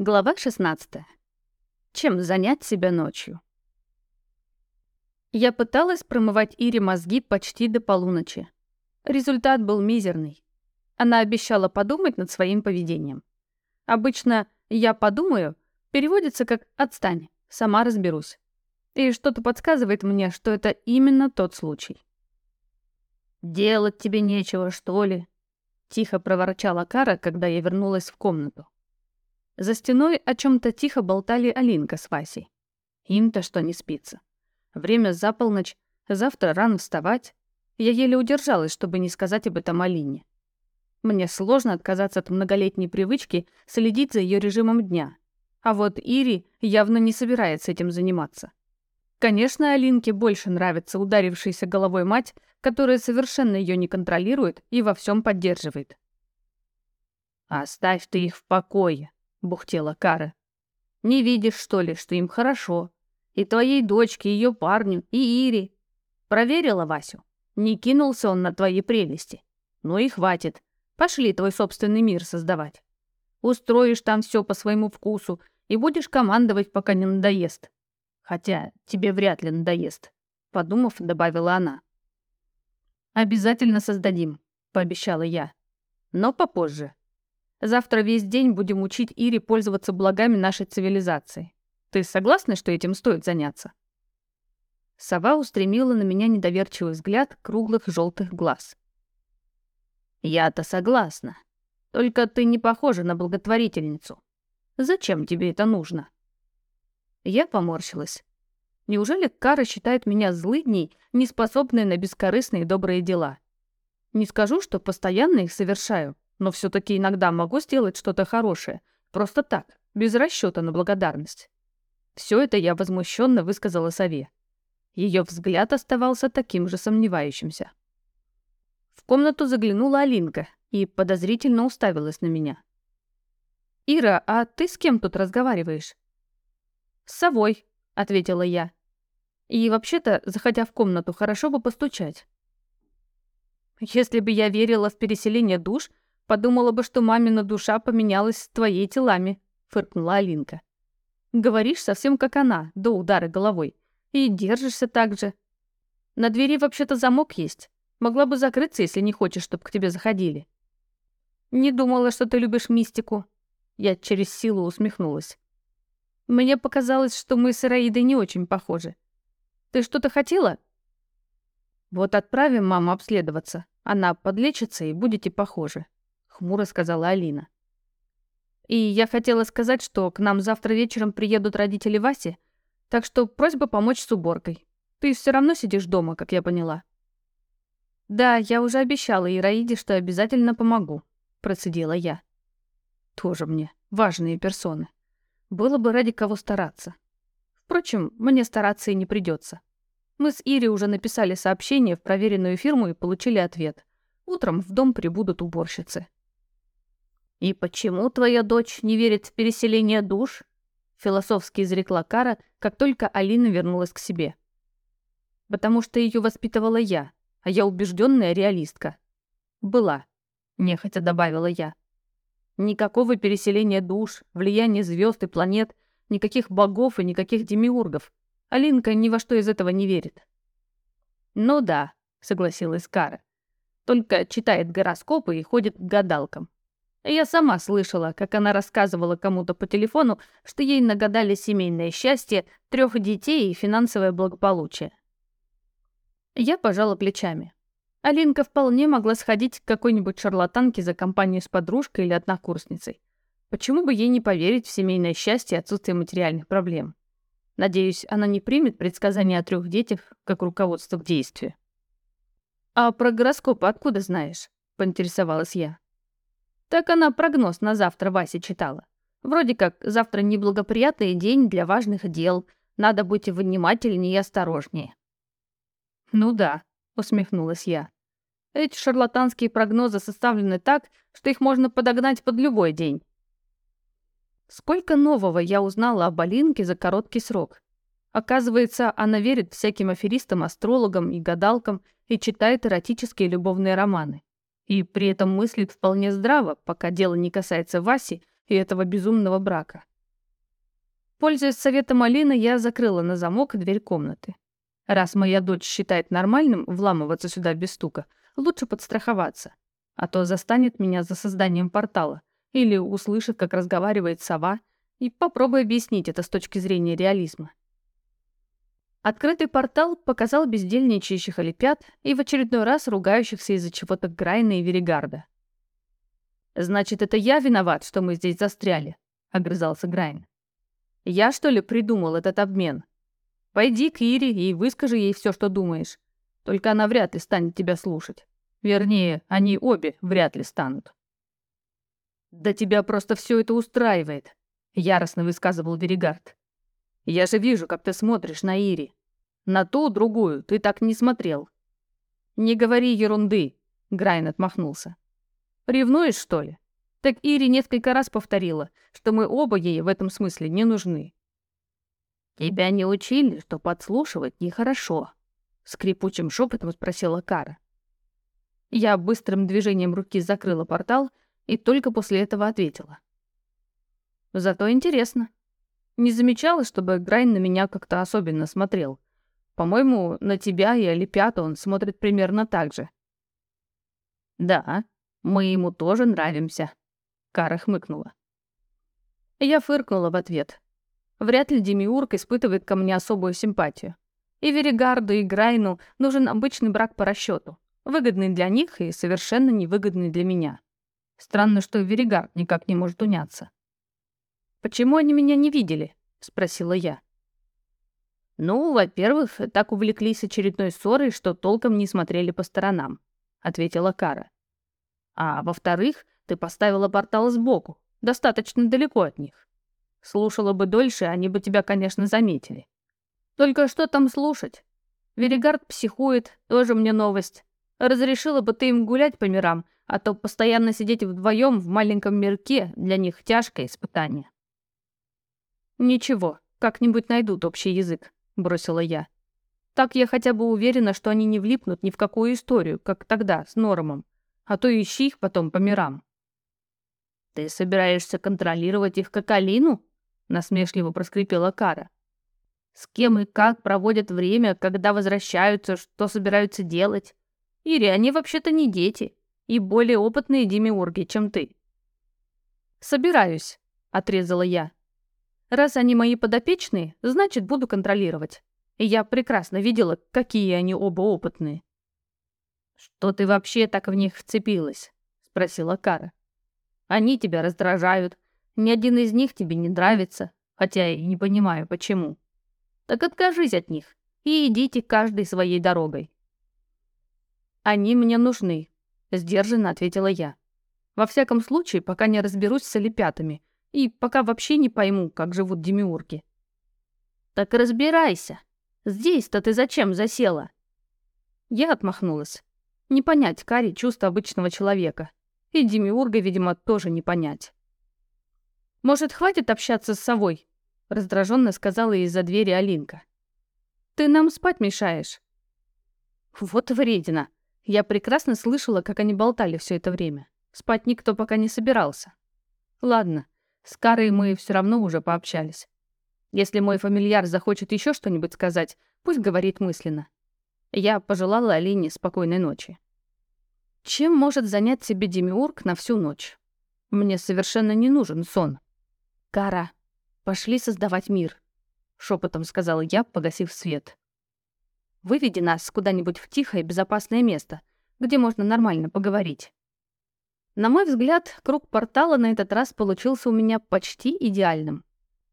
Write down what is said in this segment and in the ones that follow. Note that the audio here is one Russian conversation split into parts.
Глава 16. Чем занять себя ночью? Я пыталась промывать Ире мозги почти до полуночи. Результат был мизерный. Она обещала подумать над своим поведением. Обычно «я подумаю» переводится как «отстань, сама разберусь». И что-то подсказывает мне, что это именно тот случай. «Делать тебе нечего, что ли?» — тихо проворчала Кара, когда я вернулась в комнату. За стеной о чем-то тихо болтали Алинка с Васей. Им-то что не спится. Время за полночь, завтра рано вставать. Я еле удержалась, чтобы не сказать об этом Алине. Мне сложно отказаться от многолетней привычки следить за ее режимом дня. А вот Ири явно не собирается этим заниматься. Конечно, Алинке больше нравится ударившаяся головой мать, которая совершенно ее не контролирует и во всем поддерживает. «Оставь ты их в покое», — бухтела Кара. «Не видишь, что ли, что им хорошо? И твоей дочке, и ее парню, и Ире. Проверила Васю? Не кинулся он на твои прелести. Ну и хватит. Пошли твой собственный мир создавать. Устроишь там все по своему вкусу и будешь командовать, пока не надоест. Хотя тебе вряд ли надоест», — подумав, добавила она. «Обязательно создадим», — пообещала я. «Но попозже. Завтра весь день будем учить Ире пользоваться благами нашей цивилизации. Ты согласна, что этим стоит заняться?» Сова устремила на меня недоверчивый взгляд круглых желтых глаз. «Я-то согласна. Только ты не похожа на благотворительницу. Зачем тебе это нужно?» Я поморщилась. Неужели Кара считает меня злыдней, неспособной на бескорыстные добрые дела? Не скажу, что постоянно их совершаю, но все таки иногда могу сделать что-то хорошее. Просто так, без расчета на благодарность. Все это я возмущенно высказала сове. Ее взгляд оставался таким же сомневающимся. В комнату заглянула Алинка и подозрительно уставилась на меня. «Ира, а ты с кем тут разговариваешь?» «С совой», — ответила я. «И вообще-то, заходя в комнату, хорошо бы постучать». «Если бы я верила в переселение душ, Подумала бы, что мамина душа поменялась с твоей телами», — фыркнула Алинка. «Говоришь совсем как она, до удара головой. И держишься так же. На двери вообще-то замок есть. Могла бы закрыться, если не хочешь, чтобы к тебе заходили». «Не думала, что ты любишь мистику». Я через силу усмехнулась. «Мне показалось, что мы с Ираидой не очень похожи. Ты что-то хотела?» «Вот отправим маму обследоваться. Она подлечится, и будете похожи», хмуро сказала Алина. И я хотела сказать, что к нам завтра вечером приедут родители Васи, так что просьба помочь с уборкой. Ты все равно сидишь дома, как я поняла. Да, я уже обещала Ираиде, что обязательно помогу, процедила я. Тоже мне важные персоны. Было бы ради кого стараться. Впрочем, мне стараться и не придется. Мы с Ири уже написали сообщение в проверенную фирму и получили ответ. Утром в дом прибудут уборщицы. «И почему твоя дочь не верит в переселение душ?» — философски изрекла Кара, как только Алина вернулась к себе. «Потому что ее воспитывала я, а я убежденная реалистка». «Была», — нехотя добавила я. «Никакого переселения душ, влияния звезд и планет, никаких богов и никаких демиургов. Алинка ни во что из этого не верит». «Ну да», — согласилась Кара. «Только читает гороскопы и ходит к гадалкам. Я сама слышала, как она рассказывала кому-то по телефону, что ей нагадали семейное счастье, трех детей и финансовое благополучие. Я пожала плечами. Алинка вполне могла сходить к какой-нибудь шарлатанке за компанию с подружкой или однокурсницей. Почему бы ей не поверить в семейное счастье и отсутствие материальных проблем? Надеюсь, она не примет предсказания о трех детях как руководство к действию. «А про гороскопы откуда знаешь?» — поинтересовалась я. Так она прогноз на завтра Васе читала. Вроде как завтра неблагоприятный день для важных дел, надо быть внимательнее и осторожнее. «Ну да», — усмехнулась я. «Эти шарлатанские прогнозы составлены так, что их можно подогнать под любой день». Сколько нового я узнала об Алинке за короткий срок. Оказывается, она верит всяким аферистам, астрологам и гадалкам и читает эротические любовные романы. И при этом мыслит вполне здраво, пока дело не касается Васи и этого безумного брака. Пользуясь советом Алины, я закрыла на замок дверь комнаты. Раз моя дочь считает нормальным вламываться сюда без стука, лучше подстраховаться. А то застанет меня за созданием портала или услышит, как разговаривает сова, и попробуй объяснить это с точки зрения реализма. Открытый портал показал бездельничающих олимпиад и в очередной раз ругающихся из-за чего-то Грайна и Веригарда. «Значит, это я виноват, что мы здесь застряли», — огрызался Грайн. Я, что ли, придумал этот обмен? Пойди к Ире и выскажи ей все, что думаешь. Только она вряд ли станет тебя слушать. Вернее, они обе вряд ли станут. «Да тебя просто все это устраивает», — яростно высказывал Веригард. «Я же вижу, как ты смотришь на Ири. На ту, другую ты так не смотрел». «Не говори ерунды», — Грайн отмахнулся. «Ревнуешь, что ли? Так Ири несколько раз повторила, что мы оба ей в этом смысле не нужны. «Тебя не учили, что подслушивать нехорошо?» — скрипучим шепотом спросила Кара. Я быстрым движением руки закрыла портал и только после этого ответила. «Зато интересно. Не замечала, чтобы Грайн на меня как-то особенно смотрел. По-моему, на тебя и Олимпиаду он смотрит примерно так же». «Да, мы ему тоже нравимся», Кара хмыкнула. Я фыркнула в ответ. Вряд ли Демиург испытывает ко мне особую симпатию. И Веригарду, и Грайну нужен обычный брак по расчету, выгодный для них и совершенно невыгодный для меня. Странно, что Веригард никак не может уняться. «Почему они меня не видели?» — спросила я. «Ну, во-первых, так увлеклись очередной ссорой, что толком не смотрели по сторонам», — ответила Кара. «А во-вторых, ты поставила портал сбоку, достаточно далеко от них. Слушала бы дольше, они бы тебя, конечно, заметили. Только что там слушать? Веригард психует, тоже мне новость. Разрешила бы ты им гулять по мирам, а то постоянно сидеть вдвоем в маленьком мирке для них тяжкое испытание. Ничего, как-нибудь найдут общий язык, бросила я. Так я хотя бы уверена, что они не влипнут ни в какую историю, как тогда, с Нормом, а то ищи их потом по мирам. «Ты собираешься контролировать их как Алину?» — насмешливо проскрипела Кара. «С кем и как проводят время, когда возвращаются, что собираются делать? Ири, они вообще-то не дети и более опытные демиурги, чем ты». «Собираюсь», — отрезала я. «Раз они мои подопечные, значит, буду контролировать. И я прекрасно видела, какие они оба опытные». «Что ты вообще так в них вцепилась?» — спросила Кара. Они тебя раздражают. Ни один из них тебе не нравится, хотя и не понимаю, почему. Так откажись от них и идите каждой своей дорогой. Они мне нужны, сдержанно ответила я. Во всяком случае, пока не разберусь с олипятами и пока вообще не пойму, как живут демиурги. Так разбирайся. Здесь-то ты зачем засела? Я отмахнулась. Не понять Кари чувства обычного человека. И Демиурга, видимо, тоже не понять. «Может, хватит общаться с совой?» — раздраженно сказала из-за двери Алинка. «Ты нам спать мешаешь». Вот вредина. Я прекрасно слышала, как они болтали все это время. Спать никто пока не собирался. Ладно, с Карой мы все равно уже пообщались. Если мой фамильяр захочет еще что-нибудь сказать, пусть говорит мысленно. Я пожелала Алине спокойной ночи. Чем может занять себе Демиург на всю ночь? Мне совершенно не нужен сон. Кара, пошли создавать мир, шепотом сказала я, погасив свет. Выведи нас куда-нибудь в тихое безопасное место, где можно нормально поговорить. На мой взгляд, круг портала на этот раз получился у меня почти идеальным.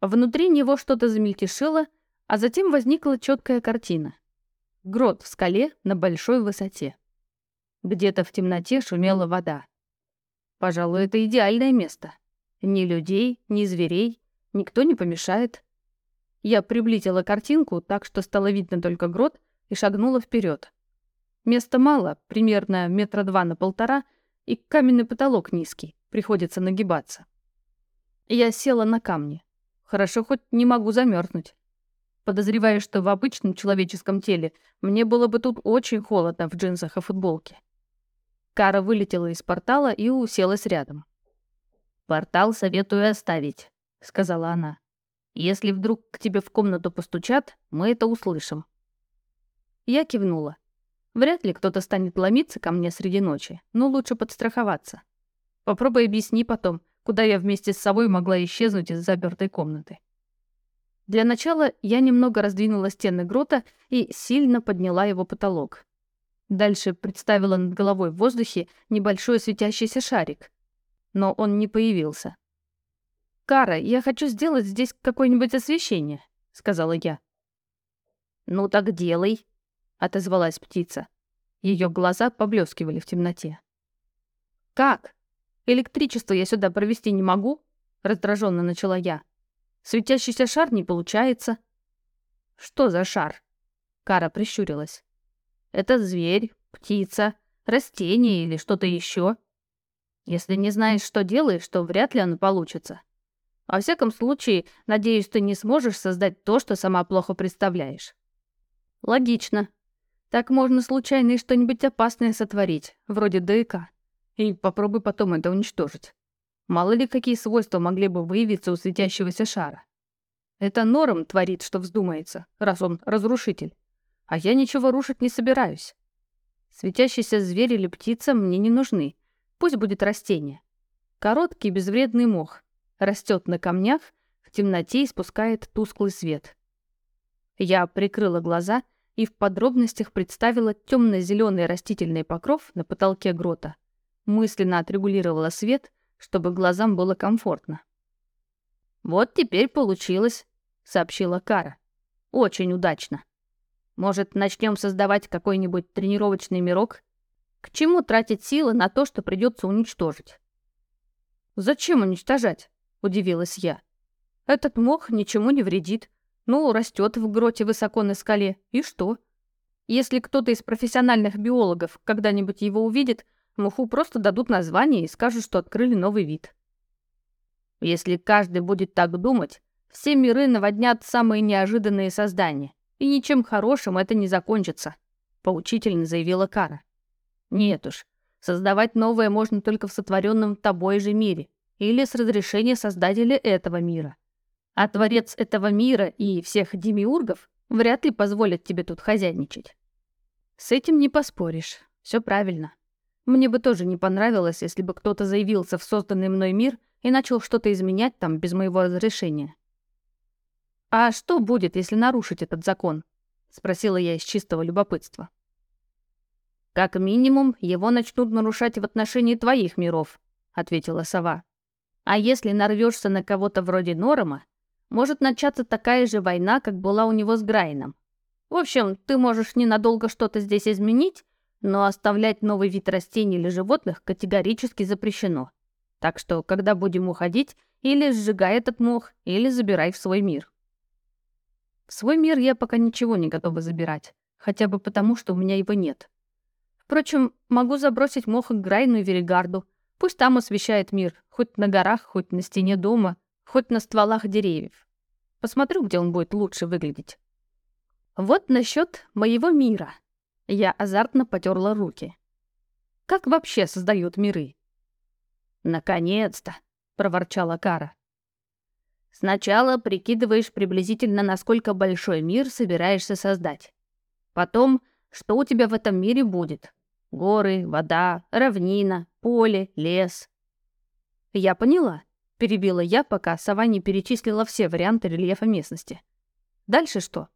Внутри него что-то замельтешило, а затем возникла четкая картина. Грот в скале на большой высоте. Где-то в темноте шумела вода. Пожалуй, это идеальное место. Ни людей, ни зверей, никто не помешает. Я приблизила картинку так, что стало видно только грот, и шагнула вперед. Места мало, примерно метра два на полтора, и каменный потолок низкий, приходится нагибаться. Я села на камни. Хорошо, хоть не могу замерзнуть. Подозреваю, что в обычном человеческом теле мне было бы тут очень холодно в джинсах и футболке. Кара вылетела из портала и уселась рядом. «Портал советую оставить», — сказала она. Если вдруг к тебе в комнату постучат, мы это услышим». Я кивнула. Вряд ли кто-то станет ломиться ко мне среди ночи, но лучше подстраховаться. Попробуй объясни потом, куда я вместе с собой могла исчезнуть из запертой комнаты. Для начала я немного раздвинула стены грота и сильно подняла его потолок. Дальше представила над головой в воздухе небольшой светящийся шарик. Но он не появился. «Кара, я хочу сделать здесь какое-нибудь освещение», — сказала я. «Ну так делай», — отозвалась птица. Ее глаза поблескивали в темноте. «Как? Электричество я сюда провести не могу?» — раздраженно начала я. Светящийся шар не получается. Что за шар? Кара прищурилась. Это зверь, птица, растение или что-то еще. Если не знаешь, что делаешь, то вряд ли оно получится. Во всяком случае, надеюсь, ты не сможешь создать то, что сама плохо представляешь. Логично. Так можно случайно и что-нибудь опасное сотворить, вроде ДК. И попробуй потом это уничтожить. Мало ли какие свойства могли бы выявиться у светящегося шара. Это Норм творит, что вздумается, раз он разрушитель. А я ничего рушить не собираюсь. Светящийся зверь или птица мне не нужны. Пусть будет растение. Короткий безвредный мох. Растет на камнях, в темноте испускает тусклый свет. Я прикрыла глаза и в подробностях представила темно-зеленый растительный покров на потолке грота. Мысленно отрегулировала свет — чтобы глазам было комфортно. «Вот теперь получилось», — сообщила Кара. «Очень удачно. Может, начнем создавать какой-нибудь тренировочный мирок? К чему тратить силы на то, что придется уничтожить?» «Зачем уничтожать?» — удивилась я. «Этот мох ничему не вредит. Ну, растет в гроте высоко на скале. И что? Если кто-то из профессиональных биологов когда-нибудь его увидит, Муху просто дадут название и скажут, что открыли новый вид. Если каждый будет так думать, все миры наводнят самые неожиданные создания, и ничем хорошим это не закончится, поучительно заявила Кара. Нет уж, создавать новое можно только в сотворенном тобой же мире или с разрешения создателя этого мира. А творец этого мира и всех демиургов вряд ли позволят тебе тут хозяйничать. С этим не поспоришь, все правильно. Мне бы тоже не понравилось, если бы кто-то заявился в созданный мной мир и начал что-то изменять там без моего разрешения. «А что будет, если нарушить этот закон?» — спросила я из чистого любопытства. «Как минимум, его начнут нарушать в отношении твоих миров», — ответила сова. «А если нарвешься на кого-то вроде Норома, может начаться такая же война, как была у него с Грайном. В общем, ты можешь ненадолго что-то здесь изменить, но оставлять новый вид растений или животных категорически запрещено. Так что, когда будем уходить, или сжигай этот мох, или забирай в свой мир. В свой мир я пока ничего не готова забирать, хотя бы потому, что у меня его нет. Впрочем, могу забросить мох к Грайну и Веригарду. Пусть там освещает мир, хоть на горах, хоть на стене дома, хоть на стволах деревьев. Посмотрю, где он будет лучше выглядеть. Вот насчет моего мира. Я азартно потерла руки. Как вообще создают миры? «Наконец-то!» — проворчала Кара. «Сначала прикидываешь приблизительно, насколько большой мир собираешься создать. Потом, что у тебя в этом мире будет. Горы, вода, равнина, поле, лес». «Я поняла», — перебила я, пока сова не перечислила все варианты рельефа местности. «Дальше что?»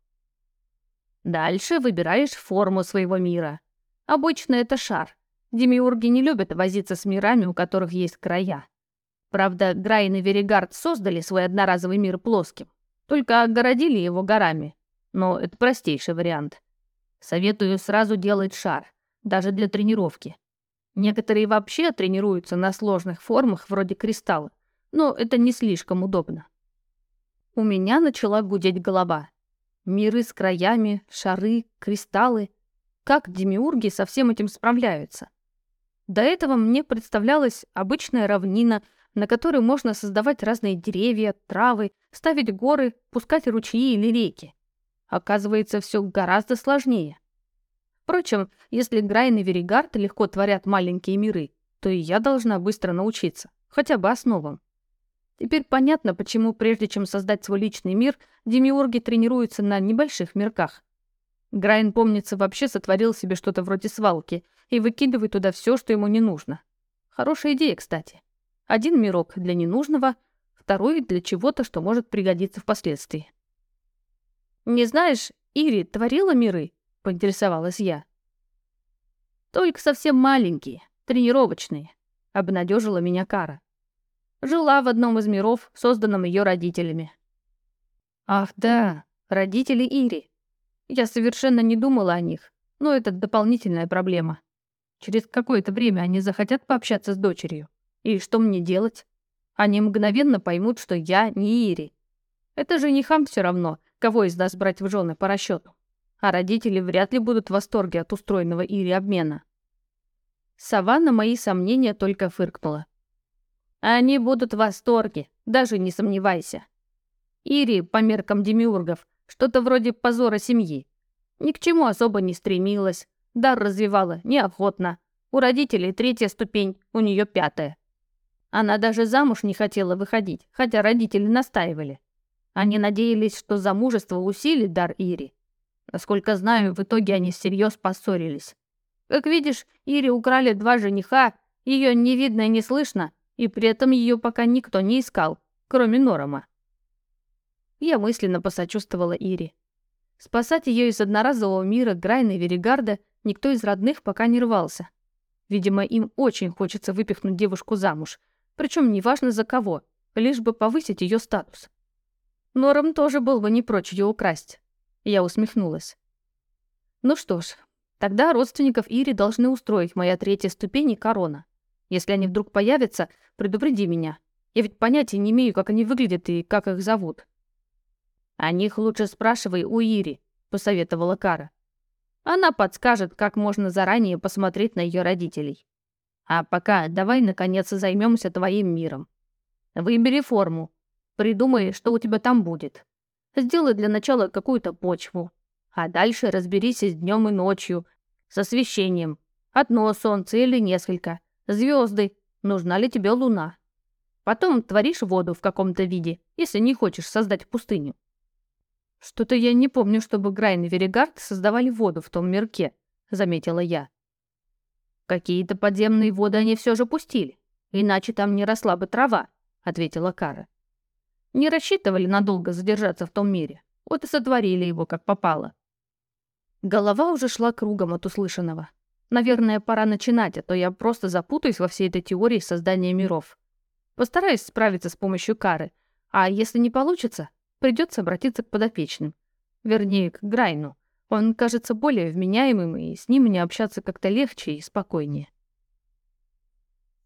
Дальше выбираешь форму своего мира. Обычно это шар. Демиурги не любят возиться с мирами, у которых есть края. Правда, Грайн и Веригард создали свой одноразовый мир плоским. Только огородили его горами. Но это простейший вариант. Советую сразу делать шар, даже для тренировки. Некоторые вообще тренируются на сложных формах вроде кристалла, но это не слишком удобно. У меня начала гудеть голова. Миры с краями, шары, кристаллы. Как демиурги со всем этим справляются? До этого мне представлялась обычная равнина, на которой можно создавать разные деревья, травы, ставить горы, пускать ручьи или реки. Оказывается, все гораздо сложнее. Впрочем, если Грайн и Веригард легко творят маленькие миры, то и я должна быстро научиться, хотя бы основам. Теперь понятно, почему прежде чем создать свой личный мир, демиурги тренируются на небольших мирках. Грайн, помнится, вообще сотворил себе что-то вроде свалки и выкидывает туда все, что ему не нужно. Хорошая идея, кстати. Один мирок для ненужного, второй для чего-то, что может пригодиться впоследствии. «Не знаешь, Ири творила миры?» — поинтересовалась я. «Только совсем маленькие, тренировочные», — обнадежила меня Кара. Жила в одном из миров, созданном ее родителями. Ах да, родители Ири. Я совершенно не думала о них, но это дополнительная проблема. Через какое-то время они захотят пообщаться с дочерью. И что мне делать? Они мгновенно поймут, что я не Ири. Это же женихам все равно, кого из нас брать в жены по расчету. А родители вряд ли будут в восторге от устроенного Ири обмена. Сова на мои сомнения только фыркнула. Они будут в восторге, даже не сомневайся. Ири, по меркам демиургов, что-то вроде позора семьи. Ни к чему особо не стремилась, дар развивала неохотно. У родителей третья ступень, у нее пятая. Она даже замуж не хотела выходить, хотя родители настаивали. Они надеялись, что замужество усилит дар Ири. Насколько знаю, в итоге они всерьез поссорились. Как видишь, Ире украли два жениха, ее не видно и не слышно, и при этом ее пока никто не искал, кроме Норома. Я мысленно посочувствовала Ире. Спасать ее из одноразового мира Грайна и Веригарда никто из родных пока не рвался. Видимо, им очень хочется выпихнуть девушку замуж, причем неважно за кого, лишь бы повысить ее статус. Нором тоже был бы не прочь ее украсть. Я усмехнулась. Ну что ж, Тогда родственников Ири должны устроить моя третья ступень и корона. Если они вдруг появятся, предупреди меня. Я ведь понятия не имею, как они выглядят и как их зовут. О них лучше спрашивай у Ири, посоветовала Кара. Она подскажет, как можно заранее посмотреть на ее родителей. А пока давай, наконец, займемся твоим миром. Выбери форму. Придумай, что у тебя там будет. Сделай для начала какую-то почву, а дальше разберись с днем и ночью, с освещением. Одно солнце или несколько. Звезды. Нужна ли тебе луна? Потом творишь воду в каком-то виде, если не хочешь создать пустыню. Что-то я не помню, чтобы Грайн и Веригард создавали воду в том мирке, заметила я. Какие-то подземные воды они все же пустили, иначе там не росла бы трава, ответила Кара. Не рассчитывали надолго задержаться в том мире, вот и сотворили его как попало. Голова уже шла кругом от услышанного. Наверное, пора начинать, а то я просто запутаюсь во всей этой теории создания миров. Постараюсь справиться с помощью кары, а если не получится, придется обратиться к подопечным. Вернее, к Грайну. Он кажется более вменяемым, и с ним мне общаться как-то легче и спокойнее.